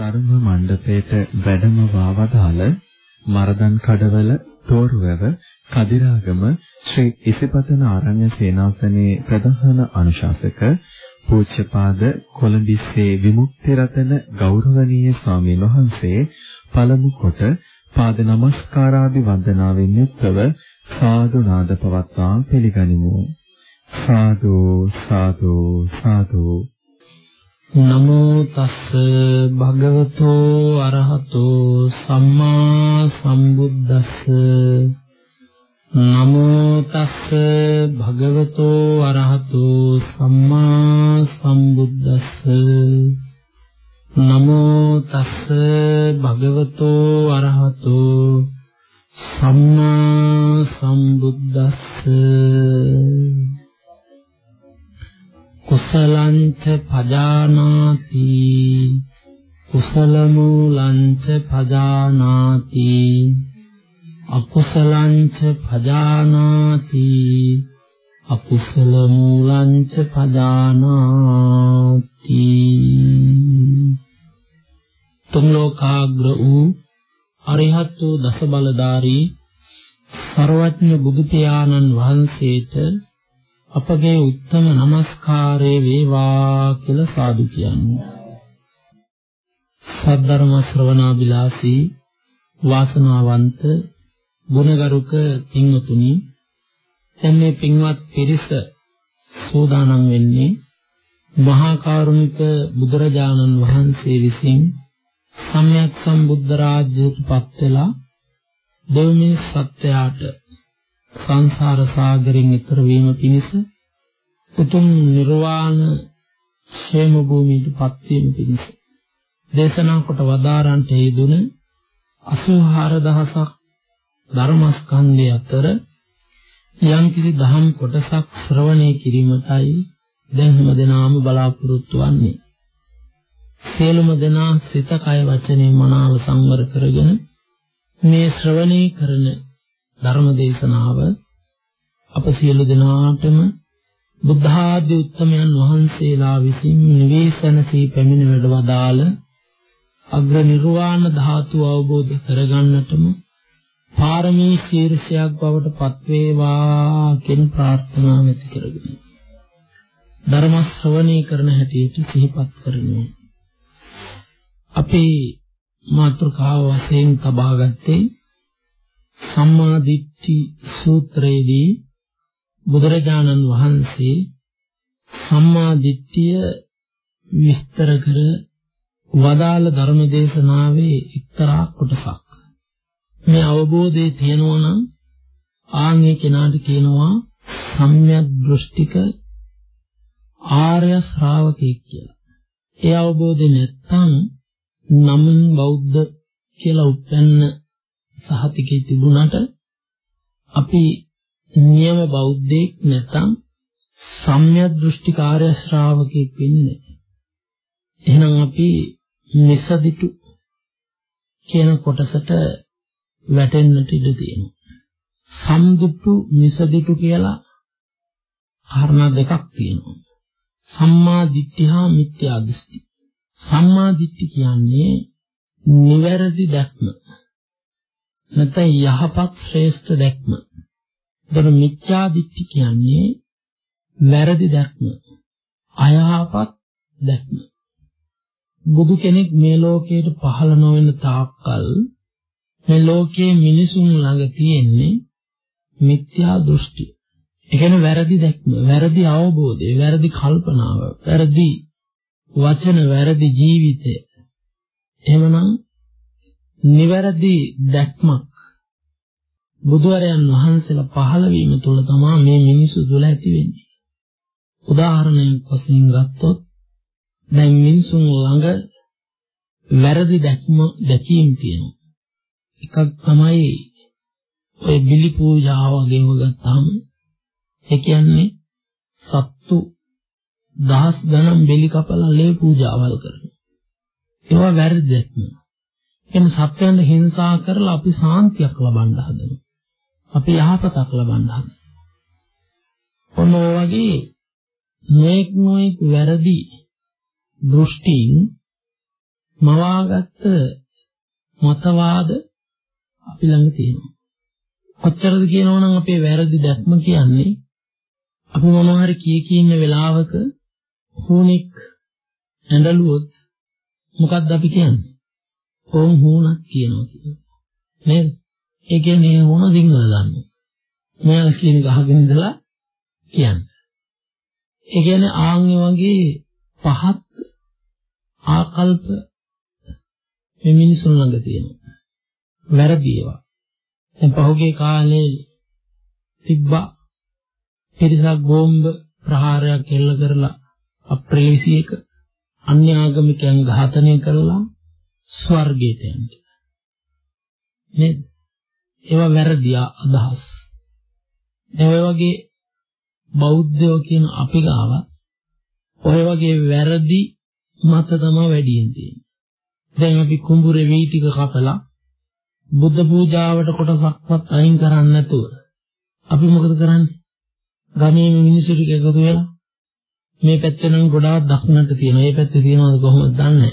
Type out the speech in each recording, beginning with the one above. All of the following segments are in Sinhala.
ධර්ම මණ්ඩපයේට වැඩම වවදාල මරදන් කඩවල තෝරුවැව කදිරාගම ශ්‍රී ඉසිපතන ආරණ්‍ය සේනාසනයේ ප්‍රධාන අනුශාසක පූජ්‍යපාද කොළඹිස්සේ විමුක්ති රතන ගෞරවනීය ස්වාමීන් වහන්සේ පළමු කොට පාද නමස්කාරාදි වන්දනාවෙන් යුක්තව සාදු නාද පවත්වා පිළිගනිමු. සාදු සාදු සාදු. නමෝ තස්ස භගවතෝ අරහතෝ සම්මා සම්බුද්දස්ස. නමෝ තස්ස භගවතෝ අරහතෝ සම්මා සම්බුද්දස්ස. නමෝ තස්ස භගවතෝ අරහතෝ සම්මා සම්බුද්දස්ස කුසලංච පජානාති කුසල මූලංච පජානාති අකුසලංච පජානාති අකුසල මූලංච පජානාති තුම් ලෝකාග්‍ර වූ අරිහත් වූ දස බලධාරී සර්වඥ බුදු පියාණන් වහන්සේට අපගේ උත්තම নমස්කාරය වේවා කියලා සාදු කියන්නේ. සද්ධර්ම ශ්‍රවණාබිලාසී වාසනාවන්ත ගුණගරුක පින්වතුනි දැන් මේ පින්වත් පිරිස සෝදානම් වෙන්නේ මහා කරුණික බුදුරජාණන් වහන්සේ විසින් සම්්‍යක් සම්බුද්ධ රාජ්‍යයට පත් වෙලා දෙව්මින් සත්‍යයට සංසාර සාගරයෙන් ඈතර වීම පිණිස උතුම් නිර්වාණ ക്ഷേම භූමියට පත් වීම පිණිස දේශනා කොට වදාරන්ට හේතුන 84000ක් ධර්මස්කන්ධය අතර යම්කිසි දහම් කොටසක් ශ්‍රවණය කිරීමටයි දැන් හැම දිනම බලාපොරොත්තු වෙන්නේ. සියලුම දෙනා සිත කය වචනේ මනාව සංවර කරගෙන මේ ශ්‍රවණය කරන ධර්ම දේශනාව අප සියලු දෙනාටම බුද්ධ ආදී උත්තමයන් වහන්සේලා විසින් නිවේශනසී පැමිණ වැඩවදාළ අග්‍ර නිර්වාණ ධාතු අවබෝධ කරගන්නටම පාරමී ශීර්ෂයක් බවට පත්වේවා කියන ප්‍රාර්ථනාව ඇති කරගෙන ධර්ම ශ්‍රවණය කරන හැටියට සිහිපත් කරනවා අපේ මාතෘකාව වශයෙන් තබා ගත්තේ සම්මා දිට්ඨි සූත්‍රයේදී බුදුරජාණන් වහන්සේ සම්මා දිට්ඨිය විස්තර කර වදාළ ධර්ම දේශනාවේ එක්තරා කොටසක් මේ අවබෝධයේ තියෙනවා නම් ආන්ගේ කෙනාට කියනවා සම්‍යක් දෘෂ්ටික ආර්ය ශ්‍රාවකෙක් කියලා. ඒ අවබෝධය නැත්නම් නමුන් බෞද්ධ කියලා උපැන්න සහතිකේ තිබුණාට අපි නියම බෞද්ධයෙක් නැත්නම් සම්‍යක් දෘෂ්ටිකාරය ශ්‍රාවකෙක් වෙන්නේ එහෙනම් අපි නිසදිටු කියන කොටසට වැටෙන්නට ඉඩ තියෙනවා. සම්දුට්ටු නිසදිටු කියලා කාරණා දෙකක් තියෙනවා. සම්මා දිට්ඨි හා මිත්‍යා දෘෂ්ටි. සම්මා දිට්ඨි කියන්නේ නිවැරදි දැක්ම. නැත්නම් යහපත් ශ්‍රේෂ්ඨ දැක්ම. එතකොට මිත්‍යා දිට්ඨි කියන්නේ වැරදි දැක්ම. අයහපත් දැක්ම. බුදු කෙනෙක් මේ ලෝකයට පහළ නොවන තාක්කල් මේ ලෝකයේ මිනිසුන් ළඟ තියෙන්නේ මිත්‍යා දෘෂ්ටි. ඒ කියන්නේ වැරදි දැක්ම, වැරදි අවබෝධය, වැරදි කල්පනාව, වැරදි වචන, වැරදි ජීවිතය. එහෙමනම් නිවැරදි දැක්මක් බුදුරයන් වහන්සේලා පහළ වීම තුළ තමයි මේ මිනිසු තුළ ඇති වෙන්නේ. උදාහරණයක් වශයෙන් ගත්තොත් දැන් මිනිසුන් ළඟ වැරදි දැක්ම දැකීම් තියෙනවා. එකක් තමයි ඔය බිලි පූජාව වගේම ගත්තාම ඒ කියන්නේ සත්තු දහස් ගණන් බෙලි කපලා ලේ පූජාවල් කරනවා. ඒවා වැරදි දැක්ම. එම් සත්‍යයන් හිංසා කරලා අපි සාන්තියක් ලබන්න හදනවා. අපි යහපතක් ලබන්න හදන. ඔන්න ඔය වගේ මේක් නොඑක් වැරදි දෘෂ්ටීන් මවාගත්ත මතවාද අපි ළඟ තියෙනවා. කොච්චරද කියනවනම් අපේ වැරදි දැක්ම කියන්නේ අපි මොනවා හරි කිය කී ඉන්න වෙලාවක හුණෙක් ඇඬලුවොත් මොකක්ද අපි කියන්නේ? ඕම් හුණක් කියනවා කියලා. නේද? ඒ කියන්නේ හුණ සිංහල දන්නේ. මෙයා කියන ගහගෙන ඉඳලා කියන්නේ. ඒ කියන්නේ ආන්ගේ වගේ පහත් ආකල්ප මේ මිනිසුන් ළඟ තියෙනවා. වැරදි ඒවා. දැන් පහුගිය කාලේ තිබ්බා පිරිසක් බෝම්බ ප්‍රහාරයක් එල්ල කරලා අප්‍රේල් 21 අන්‍ය ආගමිකයන් ඝාතනය කරලා ස්වර්ගයට යන්න. නේද? ඒවා වැරදි අදහස්. ඒ වගේ බෞද්ධයෝ කියන අපි ගාව ඔය වගේ වැරදි මත තමයි වැඩියෙන් තියෙන්නේ. දැන් අපි කුඹුරේ වී ටික කපලා බුද්ධ පූජාවට කොටසක්වත් අයින් කරන්නේ නැතුව අපි මොකද කරන්නේ? ගමේ මිනිස්සු ටික එකතු වෙලා මේ පැත්තේ නම් ගොඩාක් දක්නට තියෙනවා. මේ පැත්තේ තියෙනවද කොහොමද දන්නේ නැහැ.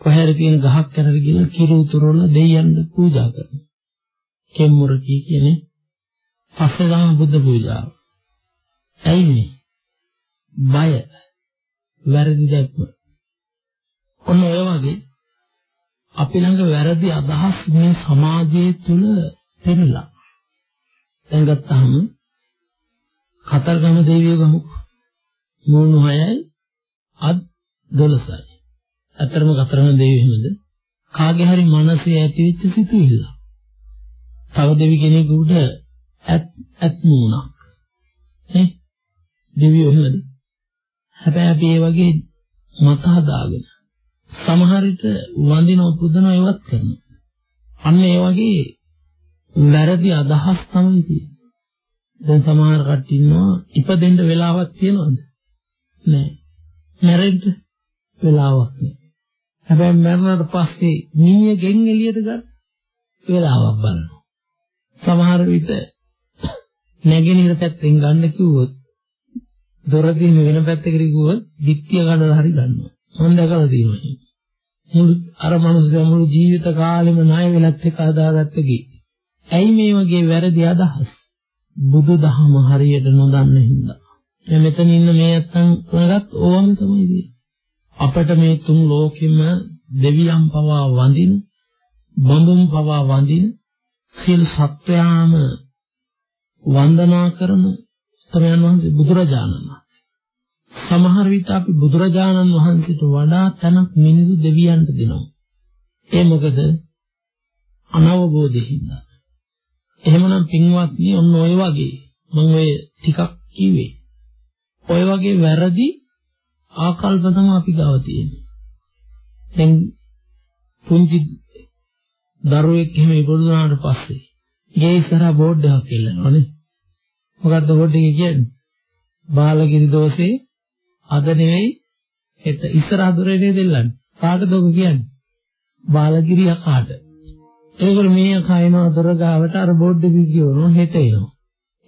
කොහේරි තියෙන ගහක් කරර ගිහලා කිරි උතුරවල දෙයයන්ට පූජා කරනවා. කෙම්මුර කී කියන්නේ පස්සේ ගම බුද්ධ පූජාව. ඇයි මේ? බය වැරදි දැක්ම. ඔන්න ඔය වගේ අපි ළඟ වැරදි අදහස් මේ සමාජයේ තුල පෙරලා. දැන් ගත්තාම කතරගම දෙවියෝ ගමු. මූණු 6යි අත් 12යි. අතරම කතරගම දෙවියෝ එහෙමද? කාගේ හරි මනසේ ඇතිවෙච්ච සිතුවිල්ල. තව දෙවි කෙනෙකුට ඇත් ඇත් මූණක්. නේ? දෙවියෝ එහෙමද? හැබැයි අපි ඒ වගේ මත හදාගෙන සමහර විට වඳින උපදන ඒවත් කරනවා. අන්න ඒ වගේ වැරදි අදහස් තමයි තියෙන්නේ. දැන් සමහර කට්ටිය ඉන්නවා ඉපදෙන්න වෙලාවක් තියනවද? නෑ. මැරෙන්න වෙලාවක් නෑ. හැබැයි මැරුණාට පස්සේ මීය ගෙන් එළියට ගන්න වෙලාවක් බලනවා. සමහර විට නැගෙනහිර පැත්තෙන් ගන්න කිව්වොත් දොරදින් වෙන පැත්තකට ගියොත් ධිට්ඨිය ගන්නලා හරි ගන්නවා. මම දැකලා තියෙනවා. මුළු අර මනුස්සයා මුළු ජීවිත කාලෙම ණය වෙලත් එක අදාගත්ත ගේ. ඇයි මේ වගේ වැරදි අදහස්? බුදුදහම හරියට නොදන්න හින්දා. දැන් මෙතන ඉන්න මේ නැත්තම් උනගත් ඕවම තමයි තියෙන්නේ. අපිට මේ තුන් ලෝකෙම දෙවියන් පවා වඳින, බඹුන් පවා වඳින, සියලු සත්වයාම වන්දනා කරන තමයන් වහන්සේ බුදුරජාණන් සමහර විට අපි බුදුරජාණන් වහන්සේට වඩා තනක් මිනිසු දෙවියන්ට දෙනවා. ඒ මොකද අනවබෝධයෙන්. එහෙමනම් පින්වත්නි ඔන්න ඔය වගේ මම ඔය ටිකක් කිව්වේ. ඔය වගේ වැරදි ආකල්ප තමයි අපි ගාව තියෙන්නේ. දැන් පුංචි දරුවෙක් එහෙම ඉපදුනාට පස්සේ ගේ ඉස්සරහා බෝඩ් එකක් එල්ලනවානේ. මොකද්ද බෝඩ් එකේ කියන්නේ? බාලගිරි දෝෂේ අද නෙවෙයි හෙට ඉස්සරහ දොරේ නේද දෙල්ලන්නේ. කාටද ඔක කියන්නේ? බාලගිරිය කාට? ඒකල මේ කයින්ව දොර ගාවට අර බෝඩ් එක කියවනවා හෙට එනවා.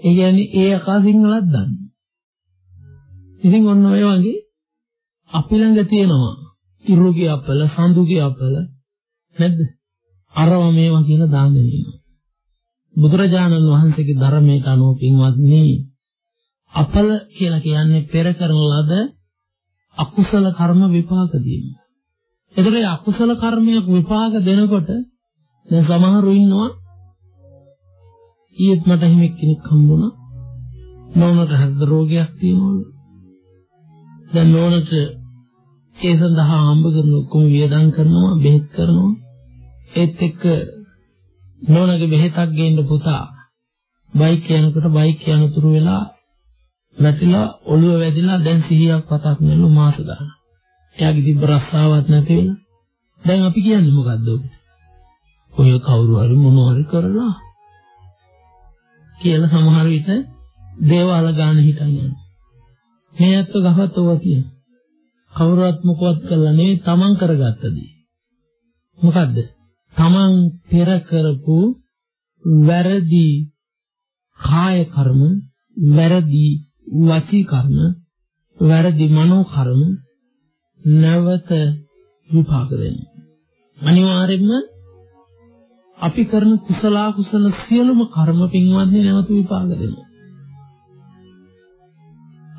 ඒ කියන්නේ ඒ අකා සිංහලක් දන්නේ. ඉතින් ඔන්න ඔය වගේ අපි ළඟ තියෙනවා ඉරුගේ අපල, සඳුගේ අපල නැද්ද? අරව මේවා කියලා දාගෙන ඉන්නවා. බුදුරජාණන් වහන්සේගේ ධර්මයට අනුව පින්වත්නි අපල කියලා කියන්නේ පෙර කරන ලද අකුසල කර්ම විපාක දීම. ඒතර ඒ අකුසල කර්මයක් විපාක දෙනකොට දැන් සමහරු ඉන්නවා ඊයේත් මට හිමෙක් කෙනෙක් හම්බුණා. නෝනට හෘද රෝගයක් තියෙනවලු. දැන් නෝනට ඒ සඳහා හම්බ කරන ඔක්කොම වියදම් කරනවා, බෙහෙත් කරනවා. ඒත් එක්ක නෝනගේ බෙහෙතක් ගේන්න පුතා බයික් යනකොට බයික් යනතුරු වෙලා වැටිලා ඔළුව වැදිලා දැන් සිහියක් පතක් නෙළු මාස ගන්න. එයාගේ තිබ්බ රස්සාවක් නැති වෙලා. දැන් අපි කියන්නේ මොකද්ද ඔබ? ඔය කවුරු හරි මොනවා හරි කරලා කියලා සමහර විට දේවාල ගන්න හිටන් යනවා. මේ ඇත්ත ගහත් ඔවා කියන. කවුරුත් මොකවත් කළා නෙවෙයි තමන් කරගත්ත දේ. මොකද්ද? තමන් පෙර කරපු වැරදි කාය කර්ම, වැරදි වචී කර්ම, වැරදි මනෝ කර්ම නැවත විපාක දෙනවා. අනිවාර්යයෙන්ම අපි කරන කුසල කුසල සියලුම කර්ම පින්වත්නි නැවත විපාක දෙනවා.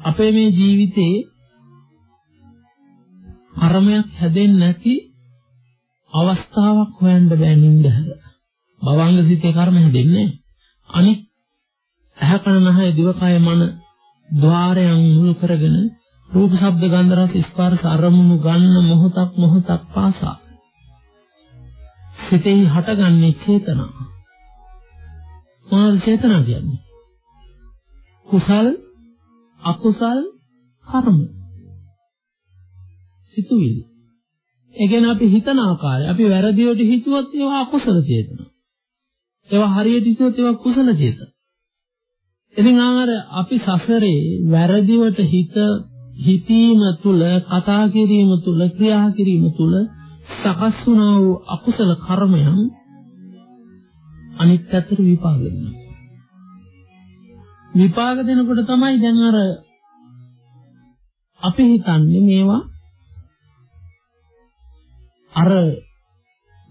අපේ මේ ජීවිතේ කර්මයක් හැදෙන්නේ නැති අවස්ථාවක් හොයන්න බෑ නින්දහර. භවංග සිතේ කර්ම හැදෙන්නේ අනිත් ඇහැ කන නහය දිවකය මන ద్వාරයන් මුල් කරගෙන රූප ශබ්ද ගන්ධ රස ස්පර්ශ අරමුණු ගන්න මොහොතක් මොහොතක් පාසා සිතෙහි හටගන්නේ චේතනා. මොනවද චේතනා කියන්නේ? කුසල් අකුසල් කර්ම සිතුවිලි. ඒ කියන්නේ අපි හිතන ආකාරය අපි වැරදිවට හිතුවොත් ඒවා අකුසල චේතනා. ඒවා හරියට හිතුවොත් ඒවා කුසල චේතනා. ඉතින් ආර අපි සසරේ වැරදිවට හිත හිතීම තුල කතා කිරීම තුල ක්‍රියා කිරීම තුල සකස් වුණා වූ අකුසල කර්මයන් අනිත් පැත්තට විපාක දෙනවා. විපාක දෙනකොට තමයි දැන් අර අපි හිතන්නේ මේවා අර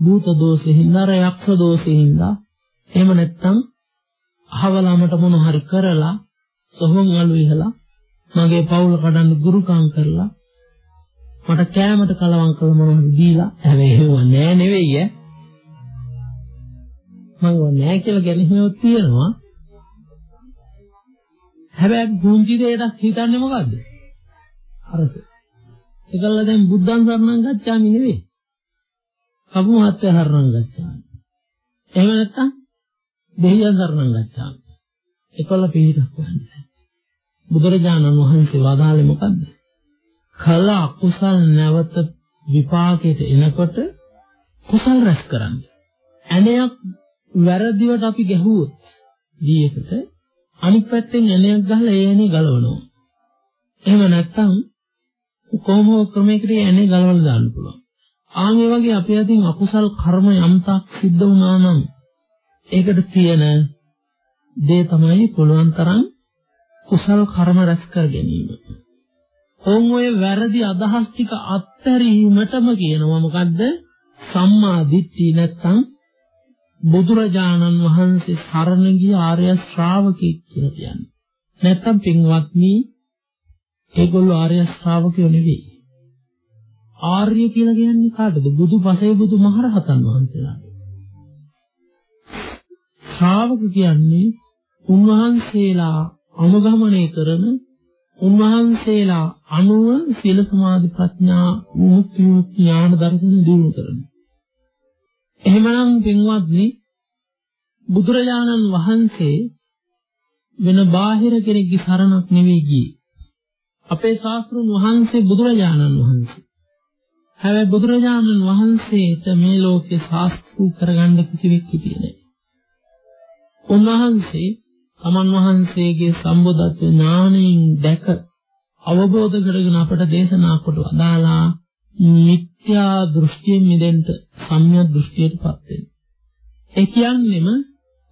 භූත දෝෂෙහිඳ අර යක්ෂ දෝෂෙහිඳ එහෙම නැත්නම් අහවලමට මොන හරි කරලා සොහොන් අලු ඉහලා මගේ පවුල කඩන්න ගුරුකම් කරලා මට කෑමට කලවම් කළ මොනවද දීලා හැබැයි ඒව නෑ නෙවෙයි ඈ. මම නෑ කියලා ගැනීමක් තියෙනවා. හැබැයි පුංචි දෙයකට හිතන්නේ මොකද්ද? අරක ඒකල්ල දැන් බුද්ධං සරණං ගච්ඡාමි නෙවෙයි. කපු මහත්ය හරණං ගච්ඡාමි. එහෙම නැත්නම් දෙහියන් සරණං ගච්ඡාමි ඒකල්ල පිළිදක් වන්නේ බුදුරජාණන් වහන්සේ වදාළේ මොකද්ද කල අකුසල් නැවත විපාකයට එනකොට කුසල් රැස් කරන්න. ඇණයක් වැරදිවට අපි ගැහුවොත් දීයකට අනිත් පැත්තෙන් ඇණයක් ගහලා ඒ ඇණේ ගලවනවා. එහෙම නැත්නම් කොහොම ක්‍රමයකට ඇණේ ගලවලා දාන්න පුළුවන්. ආන් ඒ වගේ අපි අතින් අකුසල් කර්ම යම්තාක් සිද්ධ වුණා නම් ඒකට තියෙන දේ තමයි පුළුවන් තරම් කුසල් කර්ම රැස් කර ගැනීම. ඔවුන් ඔය වැරදි අදහස් ටික අත්හැරීමටම කියනවා මොකද්ද? සම්මා දිට්ඨිය නැත්තම් බුදුරජාණන් වහන්සේ සරණ ගිය ආර්ය ශ්‍රාවකෙක් කියලා කියන්නේ. නැත්තම් පින්වත්නි ඒගොල්ලෝ ආර්ය ශ්‍රාවකයෝ නෙවෙයි. ආර්ය කියලා කියන්නේ කාටද? බුදු පසේ බුදු මහරහතන් වහන්සේලාට. ශ්‍රාවක කියන්නේ උන්වහන්සේලා අනුගමනය කරන උන්වහන්සේලා අනුව සීල සමාධි ප්‍රඥා මුක්ති ඥාන දර්ශන දිනු කරනවා. එහෙමනම් පින්වත්නි බුදුරජාණන් වහන්සේ වෙන බාහිර කෙනෙක්ගේ සරණක් නෙවෙයි ගියේ. අපේ ශාස්ත්‍රුන් වහන්සේ බුදුරජාණන් වහන්සේ. හැබැයි බුදුරජාණන් වහන්සේට මේ ලෝකේ ශාස්ත්‍රු කරගන්න කිසිවෙක් හිටියේ නැහැ. උන්වහන්සේ තමන් වහන්සේගේ සම්බුද්ධත්ව ඥාණයෙන් දැක අවබෝධ කරගෙන අපට දේශනා කොට වදාලා මිත්‍යා දෘෂ්ටියෙන් මිදෙන්න සම්‍යක් දෘෂ්ටියටපත් වෙන්න. ඒ කියන්නේම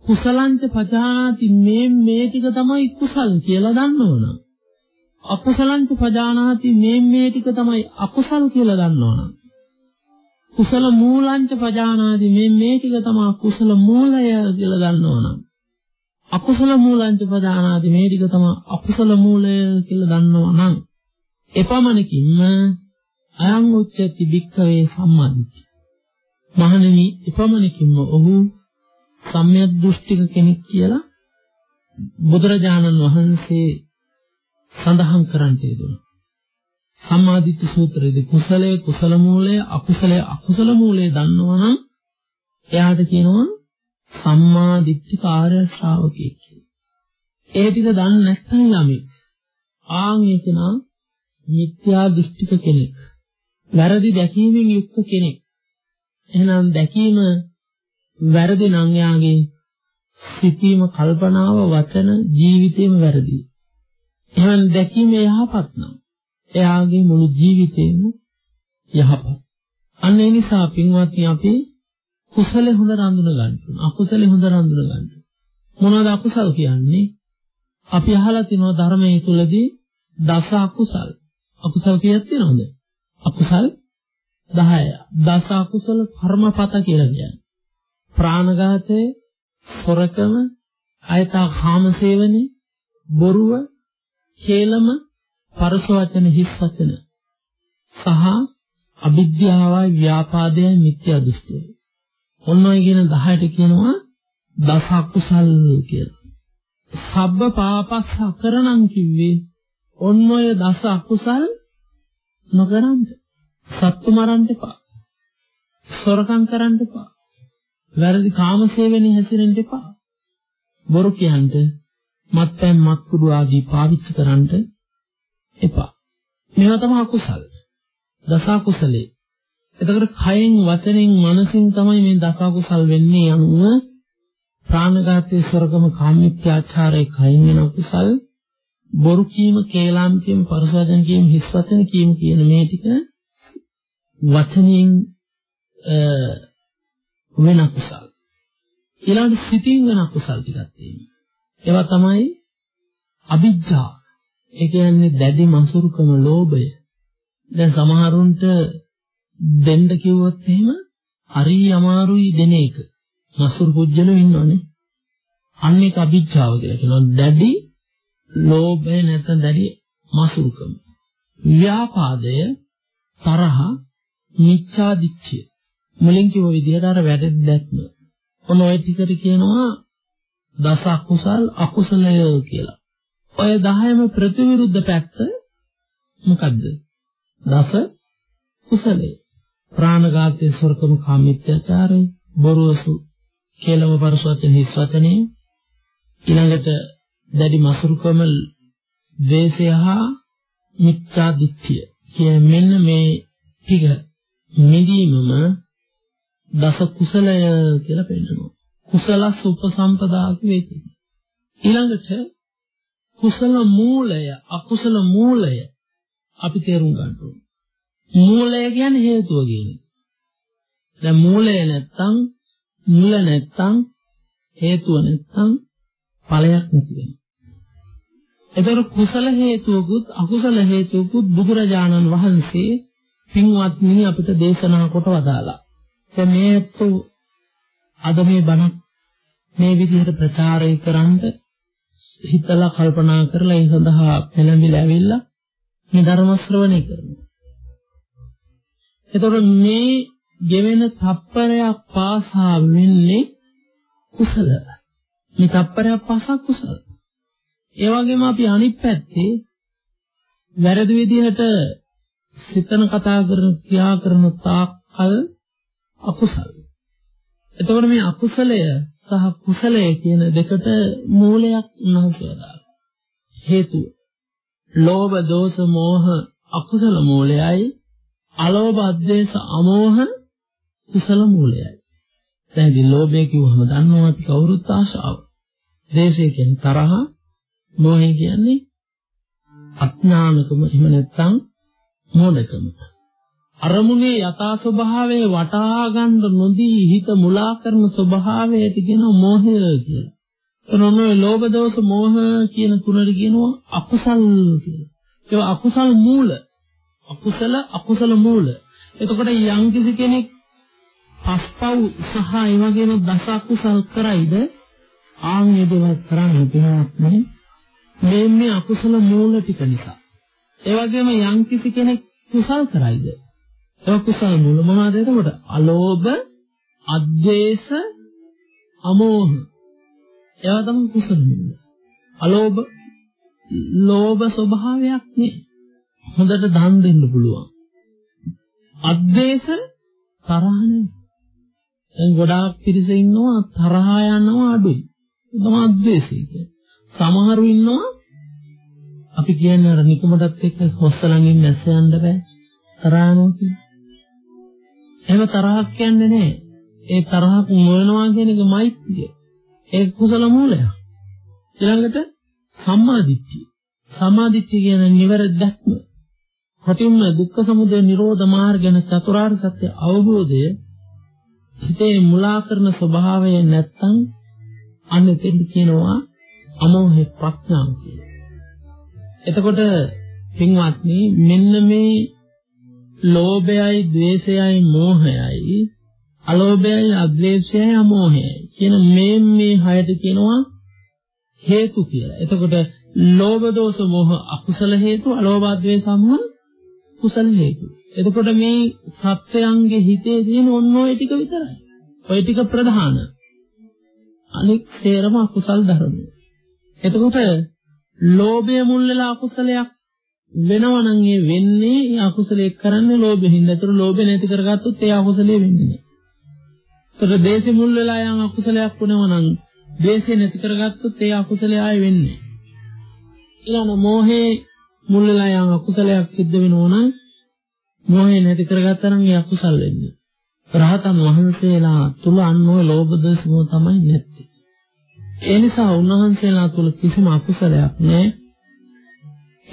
කුසලංච පජානාති මේ මේ ටික තමයි කුසල් කියලා දන්නවනම් අකුසලංච පජානාති මේ මේ ටික තමයි අකුසල් කියලා දන්නවනම් කුසල මූලංච පජානාති. මේ මේ ටික තමයි කුසල මූලය කියලා දන්නවනම්. අකුසල මූලංච ප්‍රදානාදී මේ ටික තමයි අකුසල මූලය කියලා දන්නවා නම් එපමණකින්ම අයං උච්චති භික්ඛවේ සම්මාදිට්ඨි මහණෙනි එපමණකින්ම ඔහු සම්‍යක් දෘෂ්ටික කෙනෙක් කියලා බුදුරජාණන් වහන්සේ සඳහන් කරන්නට යෙදුණා. සම්මාදිට්ඨි සූත්‍රයේදී කුසලයේ කුසල මූලය අකුසලයේ අකුසල මූලය දන්නවා නම් එයාට කියනවා සම්මා දිට්ඨිකාර ශ්‍රාවකෙක් කියලා. ඒ ටික දන්නේ නැත්නම් යමෙක් ආන් ඒක නම් මිත්‍යා දෘෂ්ටික කෙනෙක්. වැරදි දැකීමෙන් යුක්ත කෙනෙක්. එහෙනම් දැකීම වැරදි නම් යාගේ සිතීම කල්පනාව වචන ජීවිතේම වැරදි. එහෙනම් දැකීම යහපත් නම් එයාගේ මුළු ජීවිතේම යහපත්. අන්න ඒ නිසා පින්වත්නි අපි කුසලේ හොඳ රඳුන ගන්න ඕන. අකුසලේ හොඳ රඳුන ගන්න. මොනවද අකුසල් කියන්නේ? අපි අහලා තිනවා ධර්මයේ තුලදී දස අකුසල්. අකුසල් කියත් තියෙනවද? අකුසල් 10. දස අකුසල කර්මපත කියලා කියන්නේ. ප්‍රාණඝාතය, සොරකම, අයතා කාමසේවනේ, බොරුව, කේලම, පරස වචන හිස් වචන සහ අවිද්‍යාවයි ව්‍යාපාදයයි මිත්‍යා දෘෂ්ටියයි. ඔන්න ඔය කියන 10ට කියනවා දස අකුසල් කියලා. සබ්බ පාපස්ස කරණම් කිව්වේ ඔන්න ඔය දස අකුසල් නොකරන්න. සත්තු මරන්න එපා. සොරකම් කරන්න එපා. වැරදි කාමසේවණේ හැසිරෙන්න එපා. බොරු කියන්න මත්පැන් මත්කුඩු ආදී පාවිච්චි කරන්න එපා. මේවා තමයි අකුසල්. දස අකුසලේ. එතකොට කයෙන් වචනෙන් මනසින් තමයි මේ දස අකුසල් වෙන්නේ අනුව ප්‍රාණඝාතයේ සොරකම කාමීත්‍යාචාරයේ කයින් වෙන අකුසල් බොරු කීම, කේලාම් කීම, පරසවදන කීම, හිස් වචන කීම කියන මේ ටික වචනෙන් වෙන කුසල්. ඊළඟ සිතින් වෙන කුසල් ටිකක් තියෙනවා. ඒවා තමයි අවිජ්ජා. ඒ කියන්නේ දැඩි මසුරුකම, ලෝභය. දැන් සමහරුන්ට දෙන්න කිව්වොත් එහෙම හරි අමාරුයි දෙන එක. මසුරු පුජ්‍යලෝ ඉන්නවනේ. අන්න ඒක අවිජ්ජාව කියලා කියනවා. දැඩි ලෝභය නැත්නම් දැඩි මසුරුකම. ව්‍යාපාදය තරහ මිච්ඡා දිට්ඨිය. මුලින් කිව්ව විදිහට අර වැරදි දැක්ම. ඔන්න ඔය ටිකට කියනවා දස අකුසල් අකුසලය කියලා. ඔය 10ම ප්‍රතිවිරුද්ධ පැත්ත මොකද්ද? දස කුසලය. ප්‍රාණඝාතයේ සොරකම කාමීත්‍යාචාරය, බොරුවසු, කේලම පරසවචන හිස් වචනේ ඊළඟට දැඩි මසුරුකම, ද්වේෂය හා මිච්ඡා දිට්ඨිය. කිය මෙන්න මේ ටික නිදීමම දස කුසලය කියලා පෙන්නනවා. කුසලස් උපසම්පදා වේති. ඊළඟට කුසල මූලය අකුසල මූලය අපි තේරුම් ගන්න ඕනේ. මූලය කියන්නේ හේතුව කියන්නේ. දැන් මූලය නැත්තම් මුල නැත්තම් හේතුව නැත්තම් ඵලයක් නැති වෙනවා. එතකොට කුසල හේතුවකුත් අකුසල හේතුවකුත් බුදුරජාණන් වහන්සේ පින්වත්නි අපිට දේශනා කොට වදාලා. දැන් මේත් අද මේ බණ මේ විදිහට ප්‍රචාරය කරන්න හිතලා කල්පනා කරලා ඒ සඳහා පෙළඹිලා ඇවිල්ලා මේ ධර්ම ශ්‍රවණය කරනවා. එතකොට මේ ගෙවෙන තප්පරයක් පාසා වෙන්නේ කුසල. මේ තප්පරයක් පාසා කුසල. ඒ වගේම අපි අනිත් පැත්තේ වැරදි විදිහට සිතන කතා කරන ක්‍රියා කරන තාක්කල් අකුසල. එතකොට මේ අකුසලය සහ කුසලය කියන දෙකට මූලයක් උන්වහන්සේ දාලා. හේතුව. ලෝභ, දෝෂ, මෝහ අකුසල මූලයයි. අලෝභ, අද්වේෂ, අමෝහ කුසල මූලයයි. දැන් ඉතින් ලෝභය කිව්වම දන්නවා අපි කවුරුත් ආශාව. දේශය කියන්නේ තරහ, මෝහය කියන්නේ අඥානකම එහෙම නැත්නම් මෝඩකම. අරමුණේ යථා ස්වභාවය වටහා ගන්න නොදී හිත මුලා කරන ස්වභාවයට කියනවා මෝහය කියලා. එනොනේ ලෝභ දෝෂ මෝහ කියන තුනට කියනවා අකුසල් කියලා. ඒවා අකුසල් මූල. අකුසල අකුසල මූල. එතකොට යම් කිසි කෙනෙක් පස්පව් සහ ඒ වගේම දස අකුසල් කරයිද ආන්නේ දේවල් කරන්න බෑ මේ මේ අකුසල මූල ටික නිසා. ඒ වගේම යම් කිසි කෙනෙක් කුසල් කරයිද ඒ කුසල මූල මොනවද එතකොට? අලෝභ, අද්වේෂ, අමෝහ. ඒවා තමයි කුසල මූල. අලෝභ ලෝභ ස්වභාවයක් නේ. හොඳට දන් දෙන්න පුළුවන්. අද්වේෂ තරහනේ. දැන් ගොඩාක් පිරිස ඉන්නවා තරහා යනවා අඩුයි. ඒ තමයි අද්වේෂය කියන්නේ. සමහරු ඉන්නවා අපි කියන්නේ අර නිකමටත් එක්ක හොස්සලංගින් නැස්ස යන්න බෑ. තරහනවා කියන්නේ. එහෙම තරහක් කියන්නේ නැහැ. ඒ තරහක් නොවනවා කියන එක මෛත්‍රිය. ඒක කුසල මූලයක්. ඊළඟට සම්මාදිට්ඨිය. සම්මාදිට්ඨිය කියන්නේ නිවැරදි දැක්ම. හටින්ම දුක්ඛ සමුදය නිරෝධ මාර්ග ගැන චතුරාර්ය සත්‍ය අවබෝධය හිතේ මුලා කරන ස්වභාවය නැත්තම් අන්න එතෙන්ද කියනවා අමෝහ ප්‍රඥාව කියලා. එතකොට පින්වත්නි මෙන්න මේ ලෝභයයි, ద్వේෂයයි, මෝහයයි, අලෝභයයි, අද්වේෂයයි, අමෝහයයි කියන මේ මේ හයට කියනවා හේතු කියලා. එතකොට ලෝභ දෝෂ මෝහ අකුසල හේතු, අලෝභ අද්වේෂ සමෝහ කුසල හේතු. එතකොට මේ සත්‍යයන්ගේ හිතේ තියෙන ඔන්න ඔය ටික විතරයි. ඔය ටික ප්‍රධාන. අනික් සේරම අකුසල් ධර්ම. එතකොට ලෝභය මුල් වෙලා අකුසලයක් වෙනවා නම් ඒ වෙන්නේ ඒ අකුසලයේ කරන්නේ ලෝභයෙන්. ඒතර ලෝභය නැති කරගත්තොත් ඒ අකුසලයේ වෙන්නේ නැහැ. ඒතර දේශෙ මුල් වෙලා යන අකුසලයක් වුණා නම් දේශය නැති කරගත්තොත් ඒ අකුසලයේ ආයෙ වෙන්නේ නැහැ. ඊළඟ මෝහේ මුල් වෙලා යන අකුසලයක් සිද්ධ වෙනවා නම් මෝහය නැති කරගත්තා නම් ඒ අකුසල් වෙන්නේ. රහතන් වහන්සේලා තුල අන්න ඔය ලෝභ දෝෂ මොහ තමයි නැත්තේ. ඒ නිසා උන්වහන්සේලා තුල කිසිම අකුසලයක් නැහැ.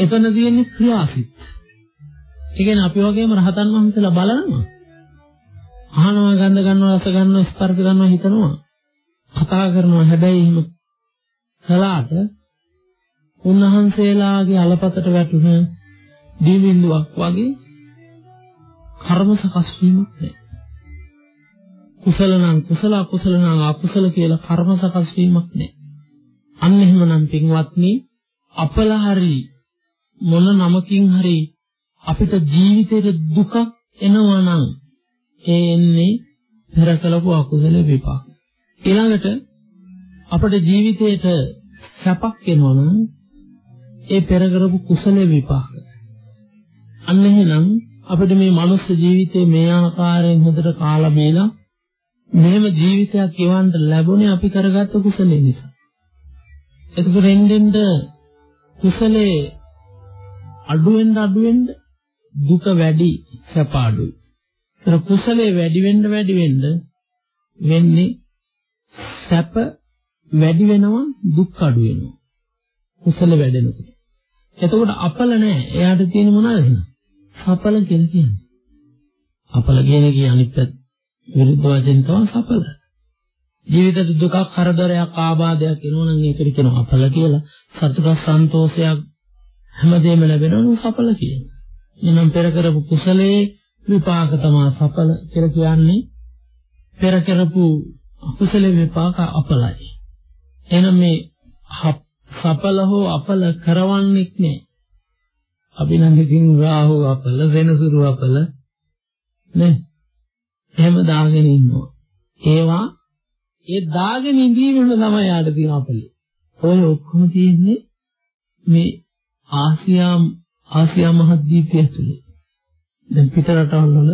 එතන තියෙන්නේ ක්‍රියාසිත. ඒ කියන්නේ අපි වගේම රහතන් වහන්සේලා බලනවා. අහනවා ගඳ ගන්නවා රස ගන්නවා ස්පර්ශ ගන්නවා හිතනවා. කතා කරනවා හැබැයි එහෙම කළාට උන්වහන්සේලාගේ අලපතට වැටුණ දීවින්දුවක් වගේ කර්ම සකස් වීමක් නැහැ. කුසල නම් කුසල අකුසල නම් අකුසල කියලා කර්ම සකස් වීමක් නැහැ. අන්න එහෙමනම් පින්වත්නි අපල හරි මොන නමකින් හරි අපිට ජීවිතේට දුක එනවා නම් ඒ එන්නේ පෙර කළපු අකුසල විපාක. ඊළඟට අපේ ජීවිතේට සැපක් එනවා නම් ඒ පෙර කරපු කුසල විපාක. අන්න එහෙනම් අපිට මේ මනුස්ස ජීවිතේ මේ ආකාරයෙන් හොඳට කාලා බීලා මෙහෙම ජීවිතයක් ගෙවන්න ලැබුණේ අපි කරගත්ත කුසලයේ නිසා. එතකොට එන්නෙන්ද කුසලයේ අඩු වෙන්න අඩු වෙන්න දුක වැඩි සැප අඩුයි. ඒතර කුසලයේ වැඩි වෙන්න වැඩි වෙන්න වෙන්නේ සැප වැඩි වෙනවා දුක් අඩු වෙනවා. කුසල වැඩෙනකොට. එතකොට අපල නැහැ. එයාට තියෙන මොනවද එහෙනම්? සපල කියලා කියන්නේ. අපල කියන කී අනිත් පැත්ත විරුද්ධ වචෙන් තමයි සපල. ජීවිතේ දුකක් කරදරයක් ආබාධයක් එනවා නම් ඒකට කියනවා අපල කියලා. සතුටක් සන්තෝෂයක් හැමදේම ලැබෙනවා සපල කියනවා. එනම් පෙර කරපු කුසලයේ විපාක තමයි සපල කියලා කියන්නේ. පෙර කරපු අකුසල විපාක අපලයි. එහෙනම් මේ සපල හෝ අපල කරවන්නෙක් නෑ. අපි නම් ඉතින් රාහු අපල වෙනසුරු අපල නේ. එහෙම දාගෙන ඉන්නවා. ඒවා ඒ දාගෙන ඉඳීමෙන් තමයි යාට තියෙන අපලේ. ඔය ඔක්කොම තියෙන්නේ මේ ආසියා ආසියා මහද්වීපය ඇතුලේ. දැන් පිට රටවල් වල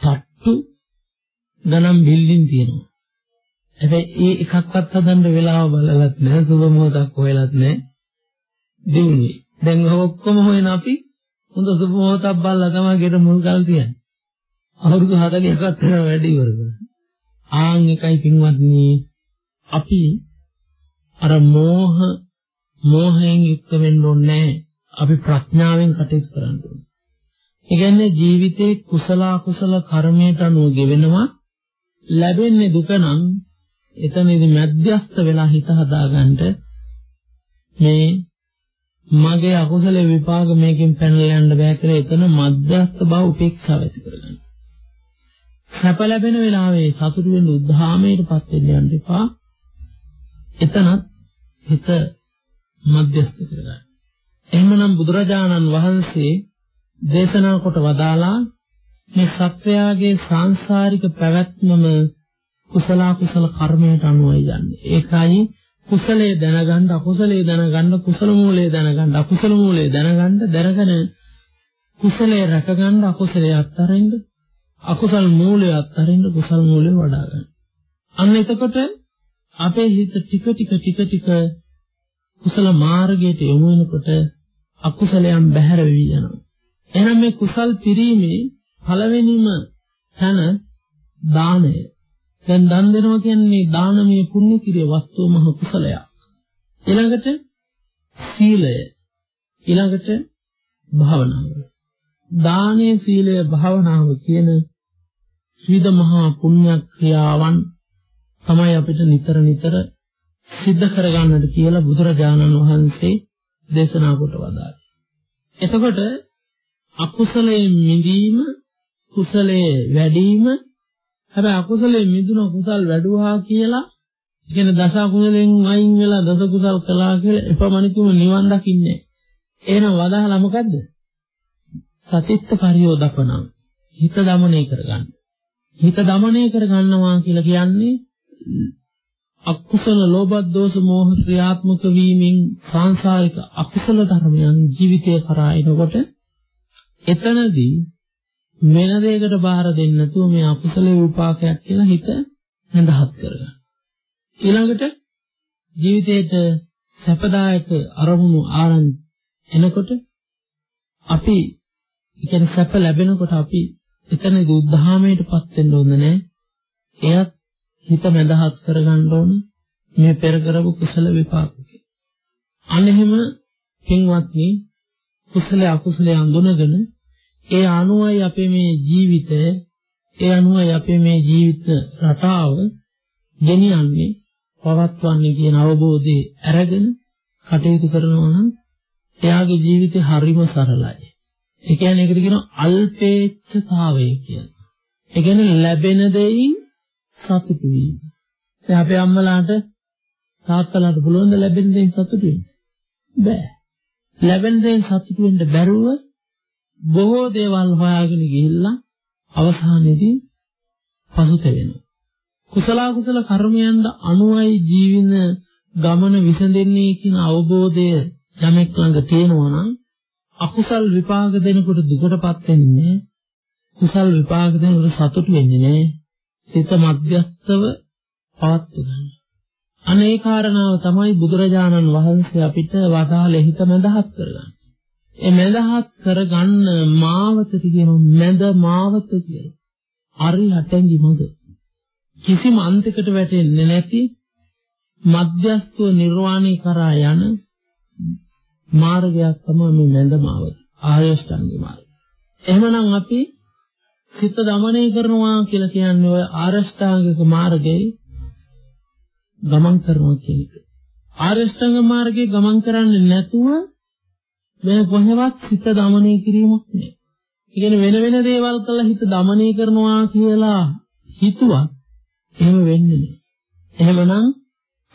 තට්ටු ගණන් බිල්ඩින් තියෙනවා. හැබැයි ඒ එකක්වත් හදන්න වෙලාව බලලත් නැහැ සුබ මොහොතක් හොයලත් නැහැ. දිනුනේ. දැන් ඔක්කොම හොයන අපි හොඳ සුබ මොහොතක් බලලා තමයි ගෙට මුල් කල් තියන්නේ. අවුරුදු 40කට වෙන වැඩි ඉවර කරනවා. ආන් එකයි පින්වත්නි අපි අර මෝහ මෝහයෙන් යුක්ත වෙන්න ඕනේ අපි ප්‍රඥාවෙන් කටයුතු කරන්න ඕනේ. ඒ කියන්නේ ජීවිතේ කුසල අකුසල කර්මයට අනුව ගෙවෙනවා ලැබෙන්නේ දුක නම් එතනදී මැද්‍යස්ත වෙලා හිත හදාගන්න මේ මගේ අකුසල විපාක මේකෙන් පැනලා යන්න බෑ කියලා එතන මධ්‍යස්ත බව උපේක්ෂාව ඇති කරගන්න. සැප ලැබෙන වෙලාවේ සතුටු වෙන්න උද්ධාමයටපත් වෙන්න යන්න එපා. එතනත් හිත මධ්‍යස්ත කරගන්න. එහෙමනම් බුදුරජාණන් වහන්සේ දේශනා කොට වදාලා මේ සත්වයාගේ සංසාරික පැවැත්මම කුසල කුසල කර්මයට අනුවයි යන්නේ. ඒකයි කුසලයේ දැනගන්න අකුසලයේ දැනගන්න කුසල මූලයේ දැනගන්න අකුසල මූලයේ දැනගන්න දැනගෙන කුසලයේ රැකගන්න අකුසලයේ අත්හරින්න අකුසල් මූලය අත්හරින්න කුසල් මූලය වඩා ගන්න. අන්න එතකොට අපේ හිත ටික ටික ටික ටික කුසල මාර්ගයට යොමු වෙනකොට අකුසලයන් බැහැර වෙවි යනවා. එහෙනම් මේ කුසල් පිරීමේ පළවෙනිම තැන දානය. දැන් දන් දෙනවා කියන්නේ දානමය පුණ්‍ය කිරිය වස්තුව මහ කුසලයක්. ඊළඟට සීලය. ඊළඟට භාවනාව. දානයේ සීලය භාවනාව කියන ත්‍රිද මහා පුණ්‍ය ක්‍රියාවන් තමයි අපිට නිතර නිතර සිද්ධ කරගන්නට කියලා බුදුරජාණන් වහන්සේ දේශනා කොට වදාළා. එතකොට අකුසලයේ මිදීම කුසලයේ වැඩිම හැබැයි අකුසලයේ මිදුන කුසල් වැඩුවා කියලා කියන දස කුසලෙන් අයින් වෙලා දස කුසල් කළා කියලා එපමණකින්ම නිවන් දකින්නේ. එහෙනම් වදාහලා මොකද්ද? සතිත්ත පරියෝදපණං හිත දමනය කරගන්න. හිත දමනය කරගන්නවා කියලා කියන්නේ අකුසල ලෝභ දෝෂ මෝහ ක්‍රියාත්මක වීමෙන් සංසාරික අකුසල ධර්මයන් ජීවිතය කරා එනකොට එතනදී වෙන දෙයකට බාර දෙන්නේ නැතුව මේ අකුසල විපාකයක් කියලා හිත හඳහත් කරගන්න. ඊළඟට ජීවිතේට සැපදායක අරමුණු ආරන් එනකොට අපි කියන්නේ සැප ලැබෙනකොට අපි එතනදී උද්ධාමයටපත් වෙන්න ඕන නෑ. එයත් හිත මඳහත් කරගන්න ඕන මේ පෙර කරපු කුසල විපාකක. අනෙහිම පින්වත්නි කුසල අකුසල අඳුනගෙන ඒ අනුවයි අපේ මේ ජීවිතය ඒ අනුවයි අපේ මේ ජීවිත රටාව ගෙනියන්නේ පවත්වන්නේ කියන අවබෝධය අරගෙන කටයුතු කරනවා නම් එයාගේ ජීවිතේ හරිම සරලයි. ඒ කියන්නේ ඒකට කියනවා අල්පේච්ඡතාවය කියලා. ඒ කියන්නේ ලැබෙන දෙයින් සතුටු වීම. දැන් අපේ අම්මලාට තාත්තලාට පුළුවන් ද ලැබෙන දෙයින් සතුටු වෙන්න? බෑ. ලැබෙන දෙයින් සතුටු වෙන්න බැරුව බොහෝ දේවල් හොයාගෙන ගිහිල්ලා අවසානයේදී පසුතැවෙනවා. කුසල කුසල කර්මයන්ද අනුවයි ජීවින ගමන විසඳෙන්නේ කියන අවබෝධය යමෙක් ළඟ තියෙනවා නම් අකුසල් විපාක දෙනකොට දුකටපත් වෙන්නේ කුසල් විපාක දෙනකොට සතුටු වෙන්නේ නැහැ. සිත මධ්‍යස්තව පවත්ව ගන්න. අනේ කාරණාව තමයි බුදුරජාණන් වහන්සේ අපිට වදාළේ හිත මඳහත් කරගන්න. ඒ මඳහත් කරගන්න මාවතට කියන මඳ මාවත කියලා. අරි හටෙන්දි මඟ. කිසිම අන්තයකට වැටෙන්නේ නැති මධ්‍යස්ථව නිර්වාණය කරා යන මාර්ගයක් තමයි මේ මඳ මාවත. ආර්ය ශ්‍රාන්ති මාර්ගය. එහෙමනම් අපි සිත দমনය කරනවා කියලා කියන්නේ ඔය ආරෂ්ඨාංගික මාර්ගයේ ගමන් කරනවා කියන එක. ආරෂ්ඨාංග මාර්ගයේ ගමන් කරන්නේ නැතුව වෙන කොහෙවත් සිත দমনය කිරීමක් නෑ. ඒ කියන්නේ වෙන වෙන දේවල් කළා හිත দমনය කරනවා කියලා හිතුවත් එහෙම වෙන්නේ නෑ. එහෙමනම්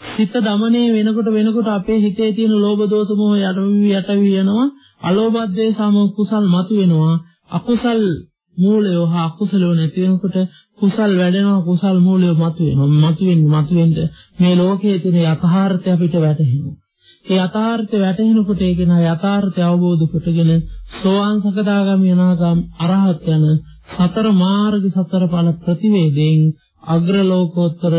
සිත দমনය වෙනකොට වෙනකොට අපේ හිතේ තියෙන ලෝභ දෝෂ මොහ යටවි යටවි යනවා අලෝභ ද්වේෂ සමෝ කුසල් මතුවෙනවා අකුසල් මූලය හා අකුසලෝ නැති වෙනකොට කුසල් වැඩෙනවා කුසල් මූලය මතුවෙනවා. මතුවෙන්න මතුවෙන්න මේ ලෝකයේ තියෙන යථාර්ථය අපිට වැටහෙනවා. ඒ යථාර්ථය වැටහෙනකොට ඒක නා යථාර්ථය අවබෝධ කොටගෙන සෝවාන් සකදාගාමී අනාගාම අරහත් යන සතර මාර්ග සතර ඵල ප්‍රතිවේදයෙන් අග්‍ර ලෝකෝත්තර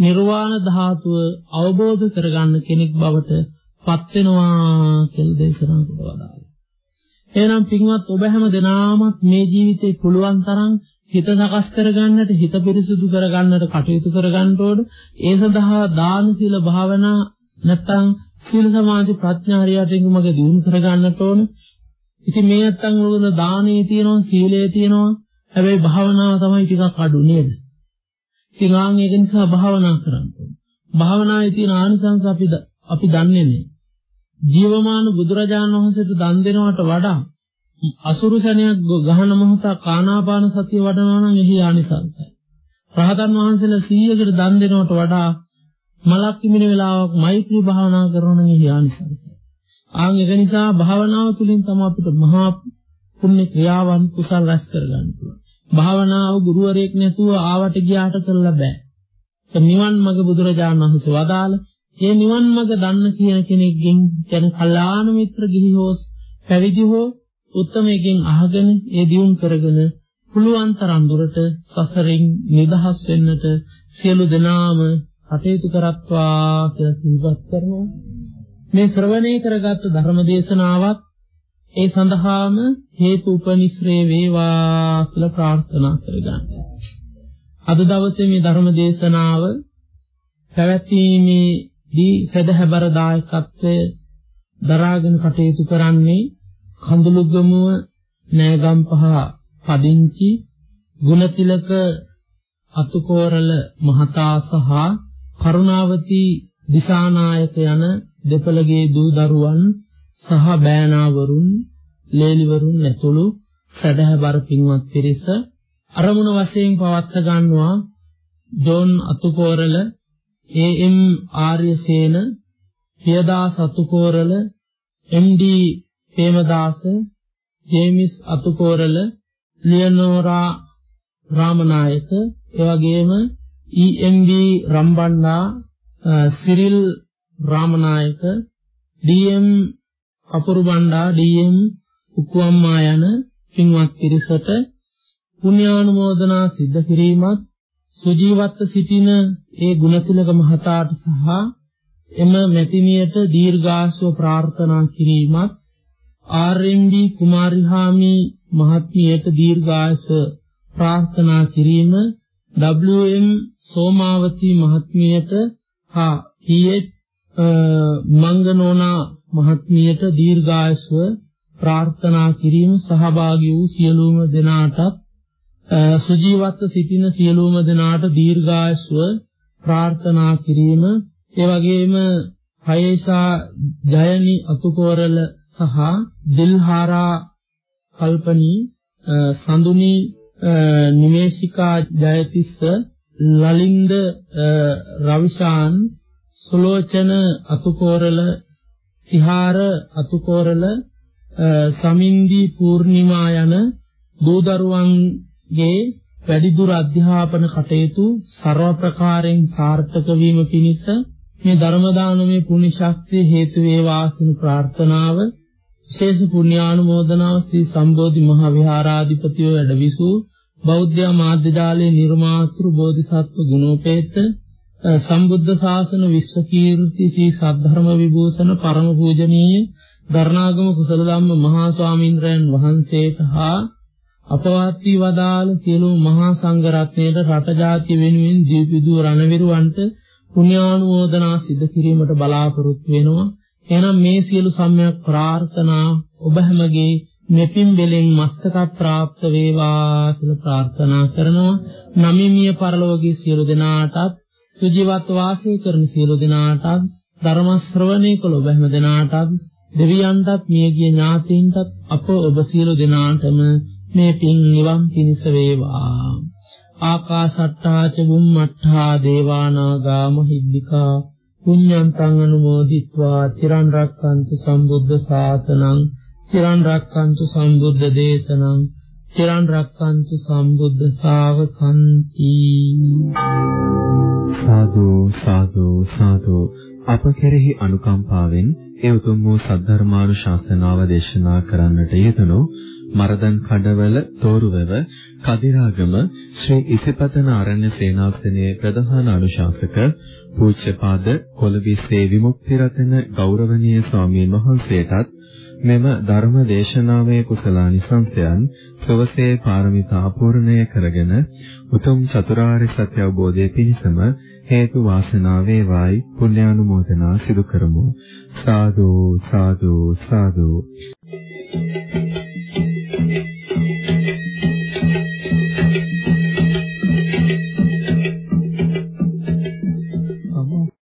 නිර්වාණ ධාතුව අවබෝධ කරගන්න කෙනෙක් බවට පත් වෙනවා කියලා දේශනා කොට වදාළා. එහෙනම් පින්වත් ඔබ හැම දෙනාම මේ ජීවිතේ පුළුවන් තරම් හිත සකස් කරගන්නට හිත පිරිසුදු කරගන්නට කටයුතු කරගන්න ඕන. ඒ සඳහා දාන සීල භාවනා නැත්තම් සීල සමාධි ප්‍රඥා හරියට මගේ දිනු කරගන්නට ඕන. ඉතින් මේ නැත්තම් වල දානේ තියෙනවා සීලේ තියෙනවා. හැබැයි භාවනාව තමයි ටිකක් අඩු නේද? ඉතින් ආන් ඒක නිසා භාවනා කරන්න ඕන. භාවනාවේ තියෙන ආනිසංස අපි අපි දන්නේ නැහැ. ජීවමාන බුදුරජාණන් වහන්සේට දන් දෙනවට වඩා අසුරු සැනයක් ගහන මොහොතක් කානාපාන සතිය වඩනවා නම් එහි ආනිසංසයි. රහතන් වහන්සේලා 100කට දන් දෙනවට වඩා මලක් කිමින වෙලාවක් මෛත්‍රී භාවනා කරන එහි ආනිසංසයි. ආන් ඒක නිසා භාවනාව තුළින් තමයි අපිට මහා පුණ්‍ය ක්‍රියාවන් කුසල් රැස් කරගන්න පුළුවන්. භාවනාව ගුරුවරයෙක් නැතුව ආවට ගියාට කරලා බෑ. ඒ නිවන් මඟ බුදුරජාණන් වහන්සේ වදාළ මේ නිවන් මඟ දන්න කියන කෙනෙක්ගෙන් කියන කල්යාණ මිත්‍ර ගිහි හෝ පැවිදි හෝ උත්තමයෙන් අහගෙන ඒ දියුම් කරගෙන පුළුවන් තරම් දුරට සසරින් නිදහස් වෙන්නට සියලු දෙනාම කටයුතු කරත්වා කියලා සිහිපත් කරනවා. මේ ශ්‍රවණය කරගත් ධර්ම දේශනාවත් ඒ සඳහාම හේතු උපනිශ්‍රේ වේවා කියලා ප්‍රාර්ථනා කරගන්න. අද දවසේ මේ ධර්ම දේශනාව පැවැත්වීමේදී සදහබර දායකත්වය දරාගෙන කටයුතු කරන්නේ කඳුළුගමුව නෑගම්පහ පදිංචි ගුණතිලක අතුකෝරල මහතා සහ කරුණාවති දිසානායක යන දෙපළගේ දූ දරුවන් සහ බෑනාවරුන් ලේලිවරුන් ඇතුළු සදහබර පින්වත් පිරිස අරමුණ වශයෙන් පවත්ත ගන්නවා John Athukorala A M. Aryasena Piyadasa Athukorala M D. Premadasa James Athukorala Leonora Ramanayake එවැගේම E M B. Rambanda Cyril Ramanayake D M. Kapuru Banda D M. Ukuwamma යන පින්වත් පිරිසට පුණ්‍යානුමෝදනා සිද්ධ කිරීමත් සුජීවත්ව සිටින ඒ ගුණතිලක මහතාට සහ එම මෙතිනියට දීර්ඝාසව ප්‍රාර්ථනා කිරීමත් ආර්.එම්.ඩී. කුමාරිහාමි මහත්මියට දීර්ඝාස ප්‍රාර්ථනා කිරීම WM සෝමාවති මහත්මියට හා පී.එච්. මංගනෝනා මහත්මියට දීර්ඝායස්ව ප්‍රාර්ථනා කිරීම සහභාගී වූ සියලුම දෙනාටත් සුජීවත්ව සිටින සියලුම දෙනාට දීර්ඝායස්ව ප්‍රාර්ථනා කිරීම. ඒ වගේම හයේසා ජයනි අතුකෝරල සහ දිල්හාරා කල්පනී සඳුනි නිමේෂිකා ජයතිස්ස ලලින්ද රවිශාන් සුලෝචන අතුකෝරල තිහාර අතුකෝරල සමින්දි පූර්ණිමා යන දූ දරුවන්ගේ වැඩිදුර අධ්‍යාපන කටයුතු ਸਰව ප්‍රකාරයෙන් සාර්ථක වීම පිණිස මේ ධර්ම දානමය පුණ්‍ය ශක්තිය හේතු වේවා කියන ප්‍රාර්ථනාව විශේෂ පුණ්‍යානුමෝදනාව ශ්‍රී සම්බෝධි මහ විහාරාධිපතිව වැඩවිසූ බෞද්ධ මාධ්‍ය ජාලයේ නිර්මාතෘ බෝධිසත්ව ගුණෝපේත සම්බුද්ධ ශාසන විශ්ව කීර්ති ශ්‍රී සද්ධර්ම විභූෂණ පරම පූජනීය දරණාගම කුසල ධම්ම මහා ස්වාමීන්ද්‍රයන් වහන්සේට හා අපවාත්ී වදාළ සියලු මහා සංඝ රත්නයට රට ජාතිය වෙනුවෙන් දීපිදු රණවිරුවන්ට පුණ්‍යානුමෝදනා සිදු කිරීමට බලාපොරොත්තු වෙනවා. එහෙනම් මේ සියලු සම්‍යක් ප්‍රාර්ථනා ඔබ හැමගේ මෙපින් බෙලෙන් මස්තක ප්‍රාප්ත වේවා කියලා ප්‍රාර්ථනා කරනවා. නමිමිය පරලෝකයේ සියලු දෙනාටත් සුජීවත් වාසය කරන සියලු දෙනාටත් ධර්ම ශ්‍රවණය කළ ඔබ හැම දෙනාටත් දෙවියන්ටත් මියගිය ඥාතීන්ටත් අප ඔබ සියලු දෙනාටම මේ පින් නිවන් පිණිස වේවා. ආකාසට්ටා ච බුම්මට්ටා දේවානාගා මහිද්దికා පුඤ්ඤන්තං අනුමෝදිත්වා චිරන් රැක්කන්තු සම්බුද්ධ ශාසනං චිරන් රැක්කන්තු සම්බුද්ධ දේශනං චිරන් රැක්කන්තු සම්බුද්ධ ශාවකන්ති. සාදු සාදු සාදු. අප කෙරෙහි අනුකම්පාවෙන් ඒ උතුම් වූ සද්ධර්මානුශාසනාව දේශනා කරන්නට යෙදුණු මරදන් කඩවල තෝරුවව කදිරාගම ශ්‍රී ඉසිපතන ආරණ්‍ය සේනාසනයේ ප්‍රධාන අනුශාසක පූජ්‍යපාද කොළඹිසේ විමුක්ති රතන ගෞරවනීය ස්වාමීන් වහන්සේටත් මෙම ධර්ම දේශනාවේ කුසලානිසංසයන් සවසේ පාරමිතා පූර්ණය කරගෙන උතුම් චතුරාර්ය සත්‍ය අවබෝධයේ පිණසම හේතු වාසනා වේවායි පුණ්‍යානුමෝදනා සිදු කරමු. සාදු සාදු සාදු.